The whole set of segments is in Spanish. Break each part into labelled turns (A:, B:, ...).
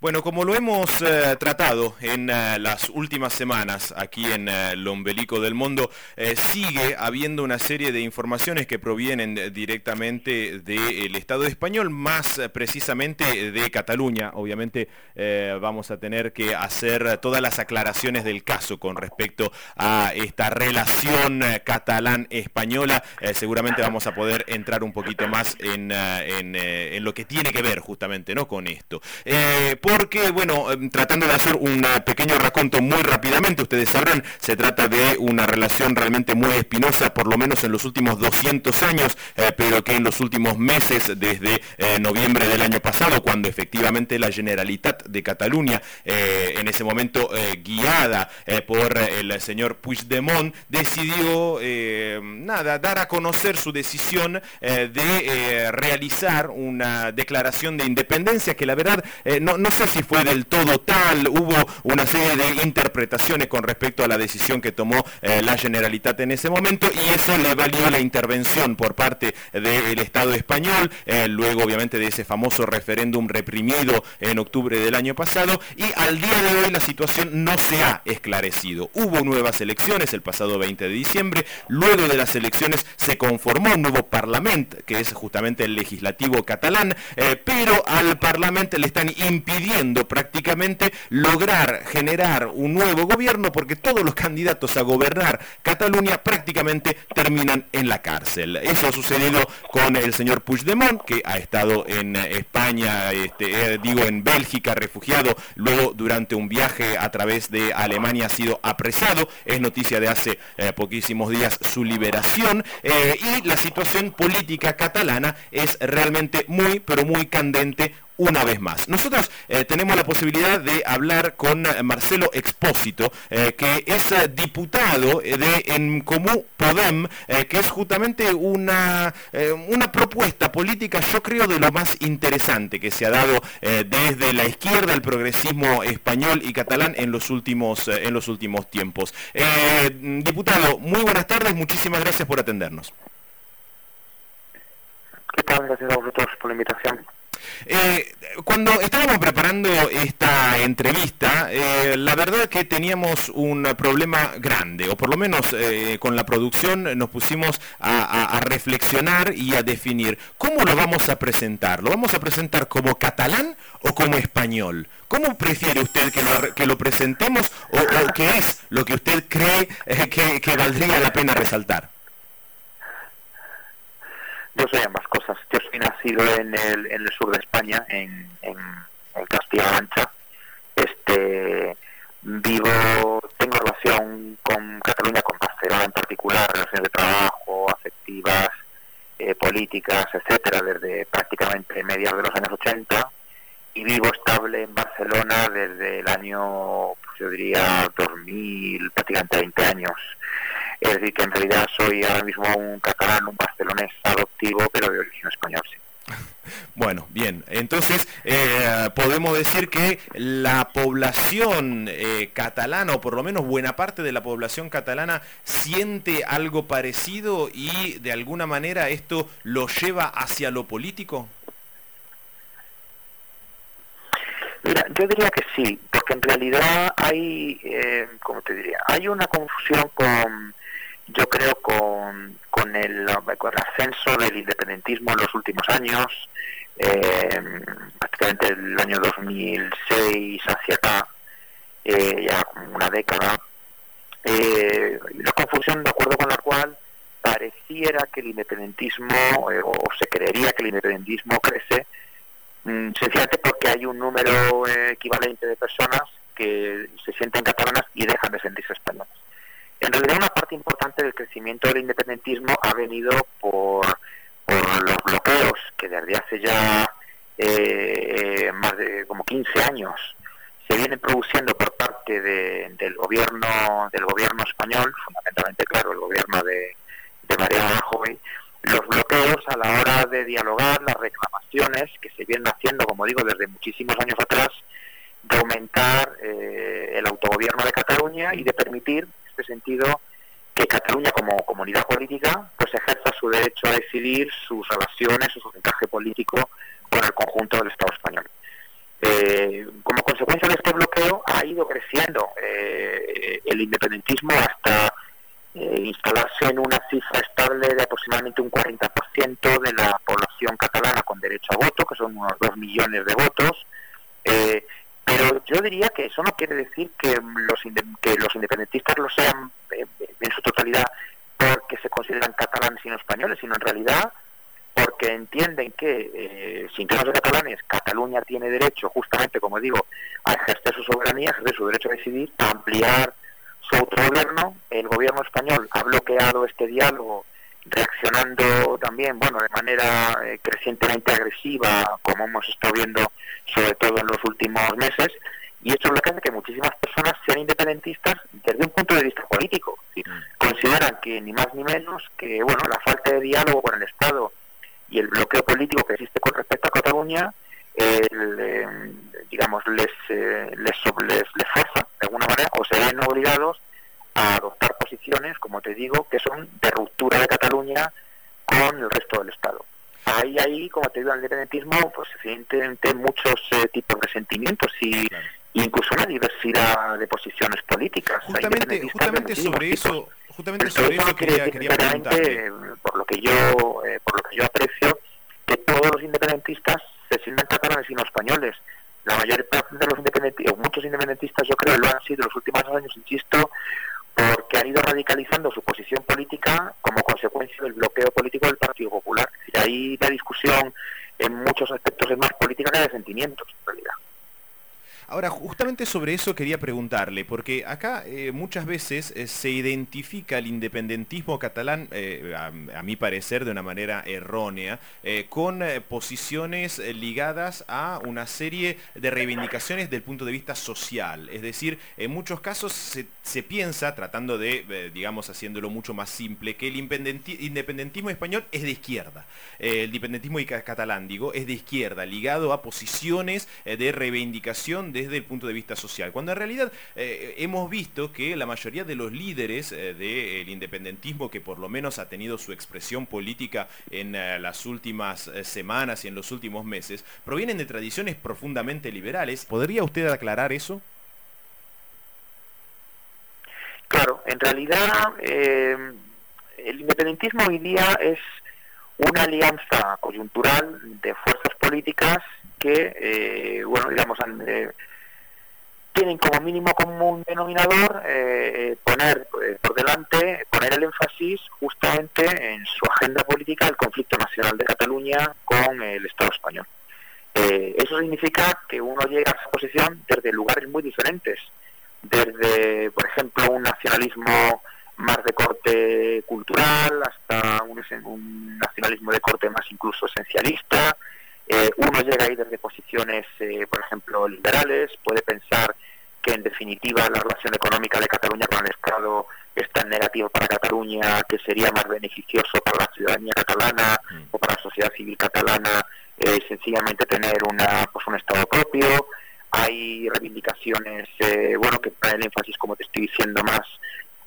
A: Bueno, como lo hemos eh, tratado en eh, las últimas semanas aquí en eh, el ombelico del mundo, sigue habiendo una serie de informaciones que provienen directamente del Estado español, más precisamente de Cataluña. Obviamente vamos a tener que hacer todas las aclaraciones del caso con respecto a esta relación catalán-española. seguramente vamos a poder entrar un poquito más en, en, lo que tiene que ver justamente ¿no? con esto porque, bueno, em, tratando de hacer un pequeño raconto muy rápidamente, ustedes sabrán, se trata de una relación realmente muy espinosa, por lo menos en los últimos 200 años, eh, pero que en los últimos meses, desde eh, noviembre del año pasado, cuando efectivamente la Generalitat de Cataluña, eh, en ese momento guiada por el señor Puigdemont, decidió, nada, dar a conocer su decisión de realizar una declaración de independencia que la verdad no, no sé si fue del todo tal, hubo una serie de interpretaciones con respecto a la decisión que tomó eh, la Generalitat en ese momento y eso le valió la intervención por parte del Estado español, eh, luego obviamente de ese famoso referéndum reprimido en octubre del año pasado y al día de hoy la situación no se ha esclarecido. Hubo nuevas elecciones el pasado 20 de diciembre, luego de las elecciones se conformó un nuevo parlamento, que es justamente el legislativo catalán, eh, pero al parlamento le están impidiendo prácticamente lograr generar un nuevo gobierno porque todos los candidatos a gobernar Cataluña prácticamente terminan en la cárcel. Eso ha sucedido con el señor Puigdemont, que ha estado en España, este, eh, digo en Bélgica, refugiado, luego durante un viaje a través de Alemania ha sido apresado, es noticia de hace eh, poquísimos días su liberación, eh, y la situación política catalana es realmente muy, pero muy candente una vez más. Nosotros eh, tenemos la posibilidad de hablar con eh, Marcelo Expósito, eh, que es diputado de En Comú Podem, que es justamente una, una propuesta política, yo creo, de lo más interesante que se ha dado desde la izquierda, el progresismo español y catalán en los últimos, en los últimos tiempos. diputado, muy buenas tardes, muchísimas gracias por atendernos.
B: ¿Qué tal? Gracias a vosotros por la invitación.
A: Eh, cuando estábamos preparando esta entrevista, eh, la verdad que teníamos un problema grande, o por lo menos eh, con la producción nos pusimos a, reflexionar y a definir cómo lo vamos a presentar. ¿Lo vamos a presentar como catalán o como español? ¿Cómo prefiere usted que lo, presentemos o, qué es lo que usted cree que valdría la pena resaltar?
B: Yo soy ambas cosas. Yo soy nacido en el, en el sur de España, en, Castilla-La Mancha. Este, vivo, tengo relación con Cataluña, con Barcelona en particular, relaciones de trabajo, afectivas, eh, políticas, etcétera, desde prácticamente mediados de los años 80 y vivo estable en Barcelona desde el año, pues yo diría, 2000, prácticamente 20 años. Es decir, que en realidad soy ahora mismo un catalán, un barcelonés adoptivo, pero de origen español, sí.
A: Bueno, bien, entonces eh, podemos decir que la población eh, catalana, o por lo menos buena parte de la población catalana, siente algo parecido y de alguna manera esto lo lleva hacia lo político.
B: Mira, yo diría que sí, en realidad hay, eh, ¿cómo te diría? Hay una confusión con yo creo con, con, el, ascenso del independentismo en los últimos años, eh, prácticamente el año 2006 hacia acá, eh, ya una década, eh, una confusión de acuerdo con la cual pareciera que el independentismo, o se creería que el independentismo crece, sencillamente porque hay un número equivalente de personas que se sienten catalanas y dejan de sentirse españolas. En realidad una parte importante del crecimiento del independentismo ha venido por, los bloqueos que desde hace ya eh, más de como 15 años se vienen produciendo por parte del gobierno del gobierno español, fundamentalmente claro el gobierno de, de Mariano Rajoy, los bloqueos a la hora de dialogar, las reclamaciones que se vienen haciendo, como digo, desde muchísimos años atrás, de aumentar eh, el autogobierno de Cataluña y de permitir este sentido que Cataluña como comunidad política pues ejerza su derecho a decidir sus relaciones su encaje político con el conjunto del Estado español. como consecuencia de este bloqueo ha ido creciendo el independentismo hasta instalarse en una aproximadamente un 40% de la población catalana con derecho a voto, que son unos 2 millones de votos. pero yo diría que eso no quiere decir que los, que los independentistas lo sean en su totalidad porque se consideran catalanes y no españoles, sino en realidad porque entienden que, eh, sin temas de catalanes, Cataluña tiene derecho, justamente, como digo, a ejercer su soberanía, ejercer su derecho a decidir, a ampliar su autogobierno. El gobierno español ha bloqueado este diálogo, reaccionando también, bueno, de manera eh, crecientemente agresiva, como hemos estado viendo, sobre todo en los últimos meses, y esto es lo que hace que muchísimas personas sean independentistas desde un punto de vista político. Mm. Consideran que ni más ni menos que bueno la falta de diálogo con el Estado y el bloqueo político que existe con respecto a Cataluña eh, digamos les, eh, les, les, les fuerza de alguna manera o se ven obligados a adoptar posiciones, como te digo, que son de ruptura de Cataluña con el resto del Estado hay ahí, como te digo, el independentismo, pues evidentemente muchos eh, tipos de sentimientos y, incluso una diversidad de posiciones políticas.
A: Justamente, justamente sobre eso, justamente sobre eso quería, quería
B: por lo que yo, eh, por lo que yo aprecio, que todos los independentistas se sientan catalanes y no españoles. La mayor parte de los independentistas, muchos independentistas, yo creo, lo han sido en los últimos años, insisto, porque han ido radicalizando su posición política como consecuencia del bloqueo político del Partido Popular. Y ahí la discusión en muchos aspectos es más política que de sentimientos, en realidad.
A: Ahora, justamente sobre eso quería preguntarle, porque acá eh, muchas veces eh, se identifica el independentismo catalán, eh, a, mi parecer de una manera errónea, con posiciones ligadas a una serie de reivindicaciones del punto de vista social. Es decir, en muchos casos se, piensa, tratando de, digamos, haciéndolo mucho más simple, que el independentismo español es de izquierda. el independentismo catalán, digo, es de izquierda, ligado a posiciones de reivindicación desde el punto de vista social, cuando en realidad eh, hemos visto que la mayoría de los líderes eh, del independentismo, que por lo menos ha tenido su expresión política en eh, las últimas semanas y en los últimos meses, provienen de tradiciones profundamente liberales. ¿Podría usted aclarar eso?
B: Claro, en realidad el independentismo hoy día es una alianza coyuntural de fuerzas políticas que, bueno, digamos, han, tienen como mínimo común denominador eh, poner eh, por delante, poner el énfasis justamente en su agenda política el conflicto nacional de Cataluña con el Estado español. Eh, eso significa que uno llega a esa posición desde lugares muy diferentes, desde, por ejemplo, un nacionalismo más de corte cultural hasta un nacionalismo de corte más incluso esencialista. Uno llega ahí desde posiciones, por ejemplo, liberales, puede pensar que en definitiva la relación económica de Cataluña con el Estado es tan negativa para Cataluña que sería más beneficioso para la ciudadanía catalana mm. o para la sociedad civil catalana eh, sencillamente tener una pues un Estado propio. Hay reivindicaciones, eh, bueno, que ponen el énfasis, como te estoy diciendo, más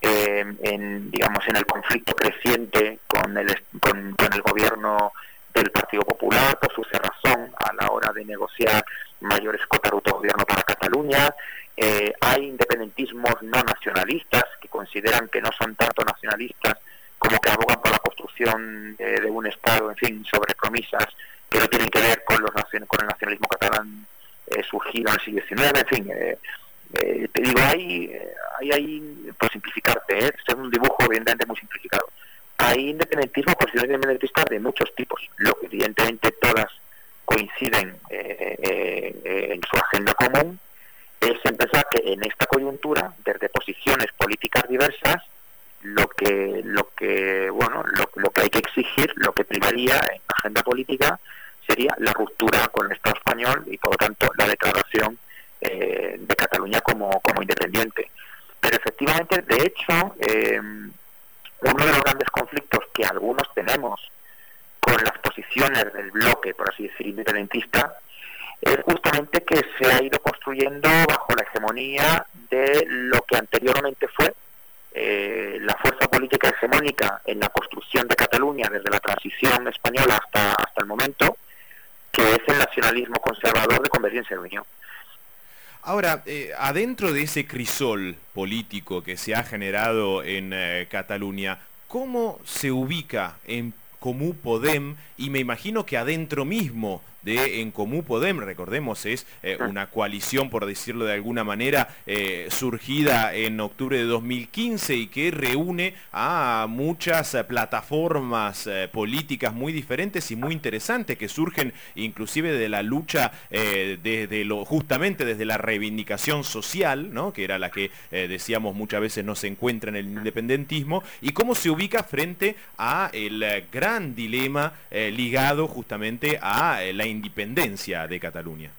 B: eh, en, digamos, en el conflicto creciente con el, con, con el gobierno del Partido Popular por su cerrazón a la hora de negociar mayores cotas de autogobierno para Cataluña. Eh, hay independentismos no nacionalistas que consideran que no son tanto nacionalistas como que abogan por la construcción de, un Estado, en fin, sobre promesas que no tienen que ver con, los, con el nacionalismo catalán eh, surgido en el siglo XIX, en fin. Eh, eh, te digo, hay, hay, hay, por simplificarte, ¿eh? es un dibujo evidentemente muy simplificado, hay independentismo, posiciones independentistas de muchos tipos, lo que evidentemente todas coinciden en su agenda común, es empezar que en esta coyuntura, desde posiciones políticas diversas, lo que lo que bueno lo, que hay que exigir, lo que primaría en la agenda política sería la ruptura con el Estado español y por lo tanto la declaración eh, de Cataluña como, como independiente. Pero efectivamente, de hecho, eh, uno de los grandes conflictos que algunos tenemos con las posiciones del bloque, por así decir, independentista, es justamente que se ha ido construyendo bajo la hegemonía de lo que anteriormente fue eh, la fuerza política hegemónica en la construcción de Cataluña desde la transición española hasta, hasta el momento, que es el nacionalismo conservador de bien se reunió.
A: Ahora, eh, adentro de ese crisol político que se ha generado en eh, Cataluña, ¿cómo se ubica en Comú Podem y me imagino que adentro mismo de En Comú Podem, recordemos, es eh, una coalición, por decirlo de alguna manera, eh, surgida en octubre de 2015 y que reúne a muchas eh, plataformas políticas muy diferentes y muy interesantes que surgen inclusive de la lucha desde lo, justamente desde la reivindicación social, ¿no? que era la que decíamos muchas veces no se encuentra en el independentismo, y cómo se ubica frente a el gran dilema ligado justamente a la independencia de Cataluña?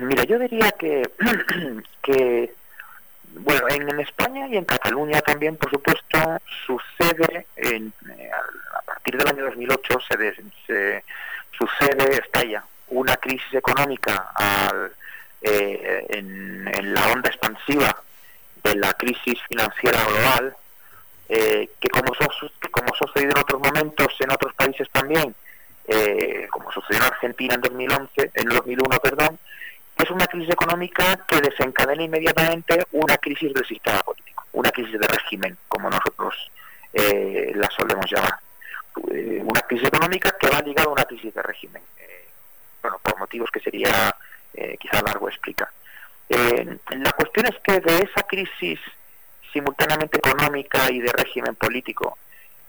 B: Mira, yo diría que, bueno, en, España y en Cataluña también, por supuesto, sucede, en, eh, a partir del año 2008, se, se sucede, estalla una crisis económica eh, en, en, la onda expansiva de la crisis financiera global, eh, que como, como sucedido en otros momentos en otros países también, eh, como sucedió en Argentina en 2011, en 2001, perdón, es una crisis económica que desencadena inmediatamente una crisis del sistema político, una crisis de régimen, como nosotros eh, la solemos llamar. una crisis económica que va ligada a una crisis de régimen, bueno, por motivos que sería quizá largo explicar. la cuestión es que de esa crisis simultáneamente económica y de régimen político.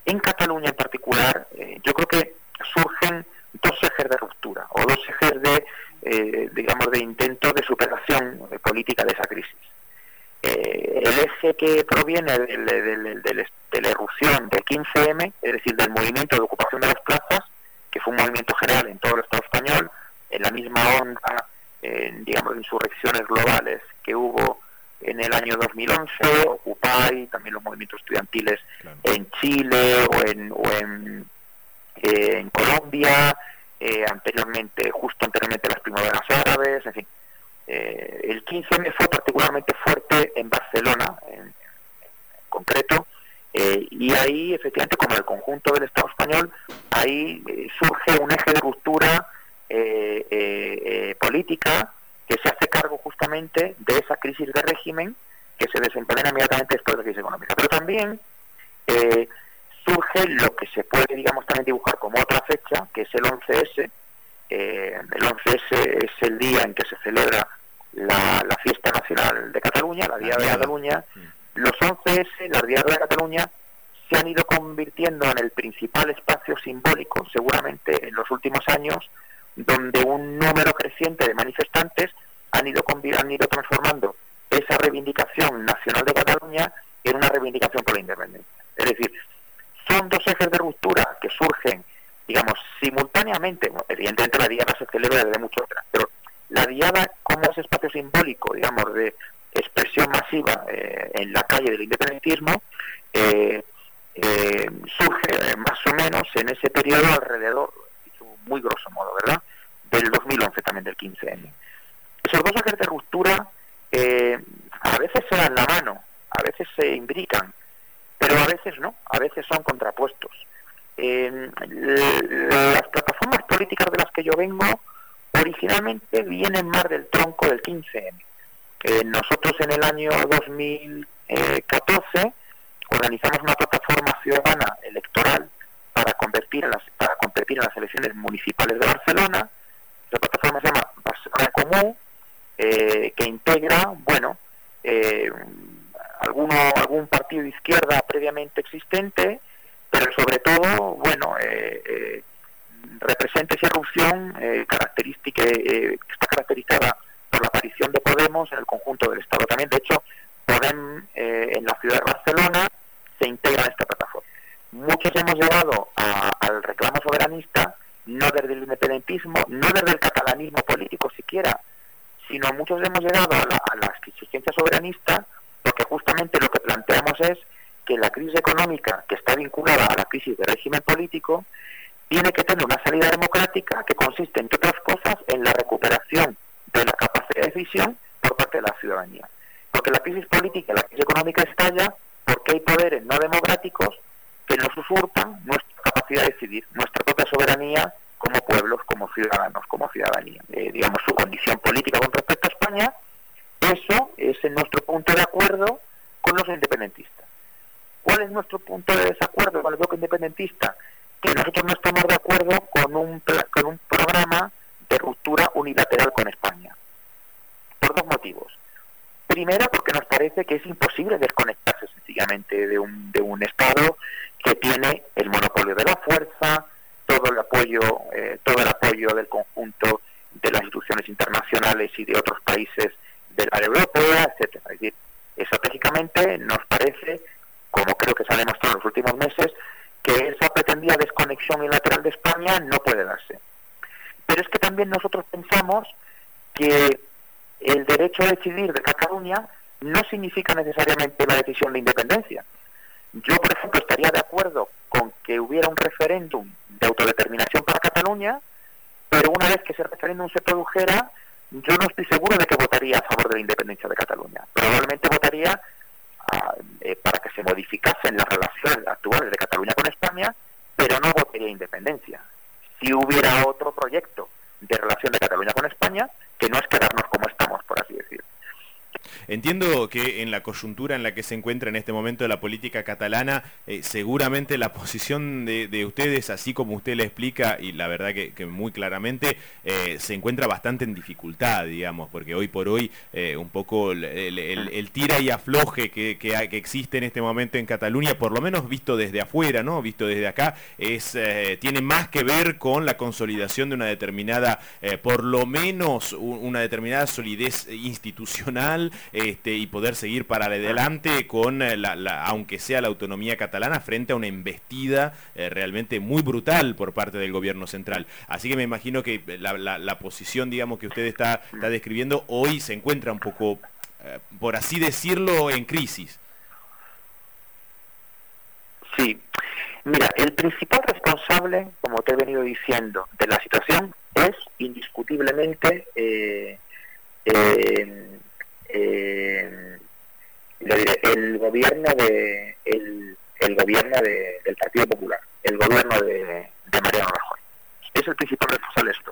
B: En Cataluña en particular, eh, yo creo que surgen dos ejes de ruptura o dos ejes de, eh, digamos, de intento de superación política de esa crisis. Eh, el eje que proviene de la irrupción del 15M, es decir, del movimiento de ocupación de las plazas, que fue un movimiento general en todo el Estado español, en la misma onda, digamos, de insurrecciones globales que hubo en el año 2011, También los movimientos estudiantiles en Chile o en, o en, eh, en Colombia, eh, anteriormente, justo anteriormente las primaveras árabes, en fin. Eh, el 15M fue particularmente fuerte en Barcelona, en, concreto, y ahí, efectivamente, como el conjunto del Estado español, ahí surge un eje de ruptura política que se hace cargo justamente de esa crisis de régimen que se desencadena inmediatamente después de la crisis económica. Pero también eh, surge lo que se puede, digamos, también dibujar como otra fecha, que es el 11S. Eh, el 11S es el día en que se celebra la, fiesta nacional de Cataluña, la Día de Cataluña. Mm. Los 11S, la Día de Cataluña, se han ido convirtiendo en el principal espacio simbólico, seguramente en los últimos años, donde un número creciente de manifestantes han ido, han ido transformando esa reivindicación nacional de Cataluña en una reivindicación por la independencia. Es decir, son dos ejes de ruptura que surgen, digamos, simultáneamente. evidentemente la diada se celebra desde mucho atrás, pero la diada como ese espacio simbólico, digamos, de expresión masiva eh, en la calle del independentismo, eh, eh, surge más o menos en ese periodo alrededor, muy grosso modo, ¿verdad? Del 2011 también, del 15N. Esos dos ejes de ruptura eh, a veces se dan la mano, a veces se imbrican, pero a veces no, a veces son contrapuestos. las plataformas políticas de las que yo vengo originalmente vienen más del tronco del 15M. Eh, nosotros en el año 2014 organizamos una plataforma ciudadana electoral para convertir en las, para competir en las elecciones municipales de Barcelona. La plataforma se llama Barcelona Común, eh, que integra, bueno, eh, alguno, algún partido de izquierda previamente existente, pero sobre todo, bueno, eh, eh representa esa erupción característica, que está caracterizada por la aparición de Podemos en el conjunto del Estado también. De hecho, Podem en la ciudad de Barcelona se integra en esta plataforma muchos hemos llegado al reclamo soberanista no desde el independentismo, no desde el catalanismo político siquiera, sino muchos hemos llegado a la, a exigencia soberanista porque justamente lo que planteamos es que la crisis económica que está vinculada a la crisis de régimen político tiene que tener una salida democrática que consiste, entre otras cosas, en la recuperación de la capacidad de decisión por parte de la ciudadanía. Porque la crisis política la crisis económica estalla porque hay poderes no democráticos que nos usurpan nuestra capacidad de decidir, nuestra propia soberanía como pueblos, como ciudadanos, como ciudadanía. Eh, digamos, su condición política con respecto a España, eso es en nuestro punto de acuerdo con los independentistas. ¿Cuál es nuestro punto de desacuerdo con el bloque independentista? Que nosotros no estamos de acuerdo con un, con un programa de ruptura unilateral con España. Por dos motivos. Primero, porque nos parece que es imposible desconectarse sencillamente de un, de un Estado que tiene el monopolio de la fuerza, todo el apoyo, eh, todo el apoyo del conjunto de las instituciones internacionales y de otros países de la Europea, etcétera. Es decir, estratégicamente nos parece, como creo que se ha demostrado en los últimos meses, que esa pretendida desconexión unilateral de España no puede darse. Pero es que también nosotros pensamos que el derecho a decidir de Cataluña no significa necesariamente la decisión de independencia. Yo, por ejemplo, estaría de acuerdo con que hubiera un referéndum de autodeterminación para Cataluña, pero una vez que ese referéndum se produjera, yo no estoy seguro de que votaría a favor de la independencia de Cataluña. Probablemente votaría ah, eh, para que se modificasen las relaciones actuales de Cataluña con España, pero no votaría independencia. Si hubiera otro proyecto de relación de Cataluña con España, que no es quedarnos como estamos, por así decirlo.
A: Entiendo que en la coyuntura en la que se encuentra en este momento la política catalana, eh, seguramente la posición de, ustedes, así como usted le explica, y la verdad que, muy claramente, eh, se encuentra bastante en dificultad, digamos, porque hoy por hoy eh, un poco el, tira y afloje que, que, existe en este momento en Cataluña, por lo menos visto desde afuera, ¿no? Visto desde acá, es, tiene más que ver con la consolidación de una determinada, por lo menos una determinada solidez institucional este, y poder seguir para adelante con, eh, la, aunque sea la autonomía catalana, frente a una embestida eh, realmente muy brutal por parte del gobierno central. Así que me imagino que la, posición, digamos, que usted está, está, describiendo hoy se encuentra un poco, eh, por así decirlo, en crisis.
B: Sí. Mira, el principal responsable, como te he venido diciendo, de la situación es indiscutiblemente eh, eh, el gobierno de el, gobierno del Partido Popular, el gobierno de, Mariano Rajoy. Es el principal responsable de esto.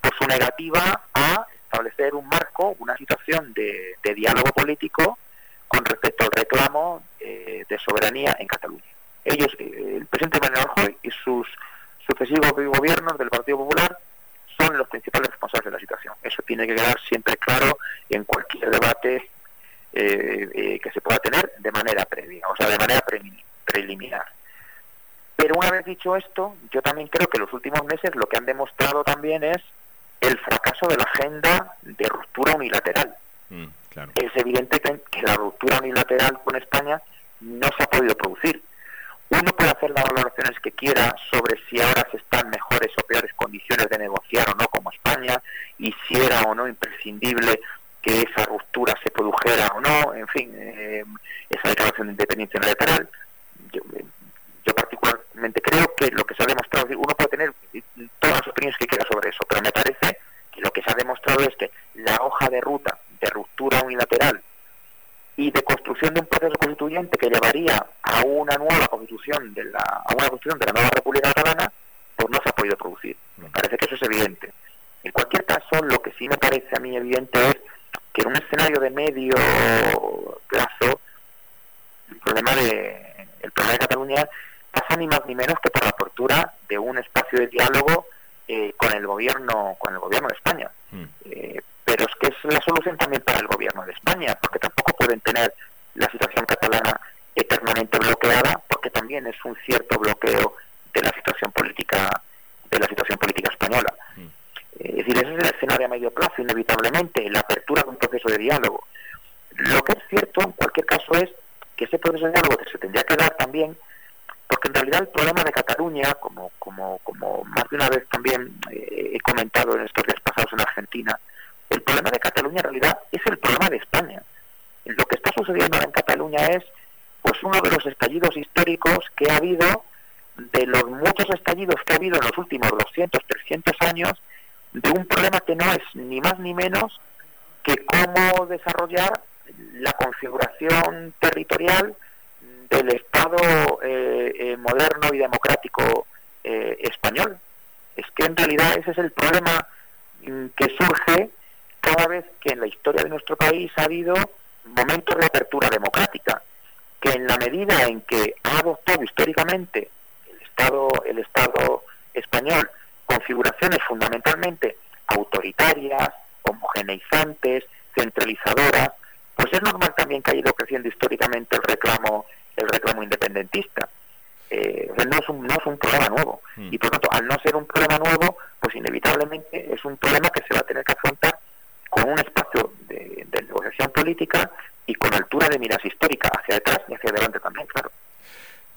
B: Por su negativa a establecer un marco, una situación de, diálogo político con respecto al reclamo eh, de soberanía en Cataluña. Ellos, eh, el presidente Mariano Rajoy y sus sucesivos gobiernos del Partido Popular son los principales responsables de la situación. Eso tiene que quedar siempre claro en cualquier debate eh, eh, que se pueda tener de manera previa, o sea, de manera preliminar. Pero una vez dicho esto, yo también creo que los últimos meses lo que han demostrado también es el fracaso de la agenda de ruptura unilateral. Mm, es evidente que la ruptura unilateral con España no se ha podido producir uno puede hacer las valoraciones que quiera sobre si ahora se están mejores o peores condiciones de negociar o no como España y si era o no imprescindible que esa ruptura se produjera o no, en fin, eh, esa declaración de independencia unilateral. Yo, yo, particularmente creo que lo que se ha demostrado, uno puede tener todas las opiniones que quiera sobre eso, pero me parece que lo que se ha demostrado es que la hoja de ruta de ruptura unilateral y de construcción de un proceso constituyente que llevaría a una nueva constitución de la, a una constitución de la nueva República Catalana, pues no se ha podido producir. Me parece que eso es evidente. En cualquier caso, lo que sí me parece a mí evidente es que en un escenario de medio plazo, el problema de, el problema de Cataluña pasa ni más ni menos que por la apertura de un espacio de diálogo eh, con el gobierno, con el gobierno de España. Mm. Eh, pero es es la solución también para el gobierno de España, porque tampoco pueden tener la situación catalana eternamente bloqueada, porque también es un cierto bloqueo de la situación política de la situación política española. Mm. Es decir, ese es el escenario a medio plazo, inevitablemente, la apertura de un proceso de diálogo. Lo que es cierto, en cualquier caso, es que ese proceso de diálogo se tendría que dar también, porque en realidad el problema de Cataluña, como, como, como más de una vez también eh, he comentado en estos días pasados en Argentina, el problema de Cataluña en realidad es el problema de España. Lo que está sucediendo en Cataluña es pues uno de los estallidos históricos que ha habido, de los muchos estallidos que ha habido en los últimos 200, 300 años, de un problema que no es ni más ni menos que cómo desarrollar la configuración territorial del Estado eh, eh, moderno y democrático eh, español. Es que en realidad ese es el problema mm, que surge cada vez que en la historia de nuestro país ha habido momentos de apertura democrática, que en la medida en que ha adoptado históricamente el Estado, el Estado español configuraciones fundamentalmente autoritarias, homogeneizantes, centralizadoras, pues es normal también que haya ido creciendo históricamente el reclamo, el reclamo independentista. Eh, no, es un, no es un problema nuevo. Hmm. Y por lo tanto, al no ser un problema nuevo, pues inevitablemente es un problema que se va a tener que afrontar con un espacio de, de negociación política y con altura de miras histórica hacia detrás y hacia adelante también, claro.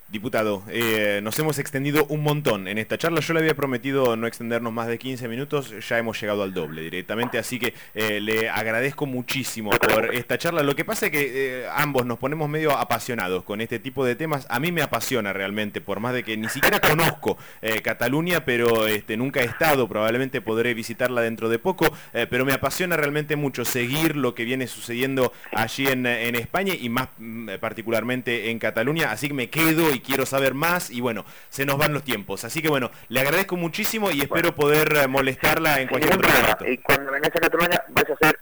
A: Diputado, eh, nos hemos extendido un montón en esta charla. Yo le había prometido no extendernos más de 15 minutos, ya hemos llegado al doble directamente, así que eh, le agradezco muchísimo por esta charla. Lo que pasa es que eh, ambos nos ponemos medio apasionados con este tipo de temas. A mí me apasiona realmente, por más de que ni siquiera conozco Cataluña, pero este, nunca he estado, probablemente podré visitarla dentro de poco, pero me apasiona realmente mucho seguir lo que viene sucediendo allí en, en España y más mm, particularmente en Cataluña, así que me quedo quiero saber más y bueno, se nos van los tiempos. Así que bueno, le agradezco muchísimo y espero poder eh, molestarla en cualquier otro momento.
B: Y cuando vengáis a Cataluña vais a ser,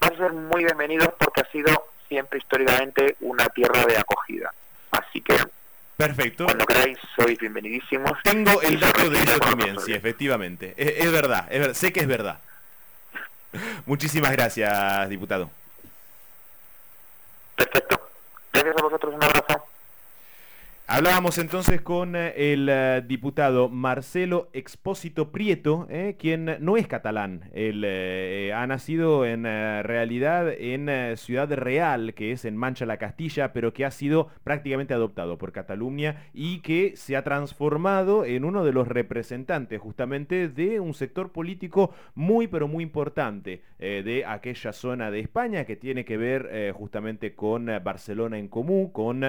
B: vais a ser muy bienvenidos porque ha sido siempre históricamente una tierra de acogida. Así que
A: Perfecto.
B: Cuando queráis, sois bienvenidísimos.
A: Tengo el dato de eso también, sí, efectivamente. Es, verdad, es verdad, sé que es verdad. Muchísimas gracias, diputado.
B: Perfecto. Gracias a vosotros, un abrazo.
A: Hablábamos entonces con eh, el eh, diputado Marcelo Expósito Prieto, eh, quien no es catalán. Él ha nacido en realidad en Ciudad Real, que es en Mancha la Castilla, pero que ha sido prácticamente adoptado por Cataluña y que se ha transformado en uno de los representantes justamente de un sector político muy pero muy importante de aquella zona de España que tiene que ver justamente con Barcelona en común, con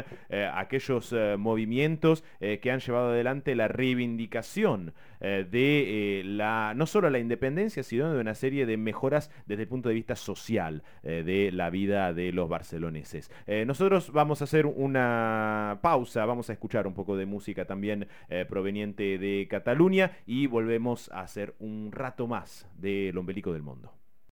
A: aquellos movimientos eh, que han llevado adelante la reivindicación eh, de eh, la, no solo la independencia, sino de una serie de mejoras desde el punto de vista social de la vida de los barceloneses. nosotros vamos a hacer una pausa, vamos a escuchar un poco de música también proveniente de Cataluña y volvemos a hacer un rato más del ombelico del mundo.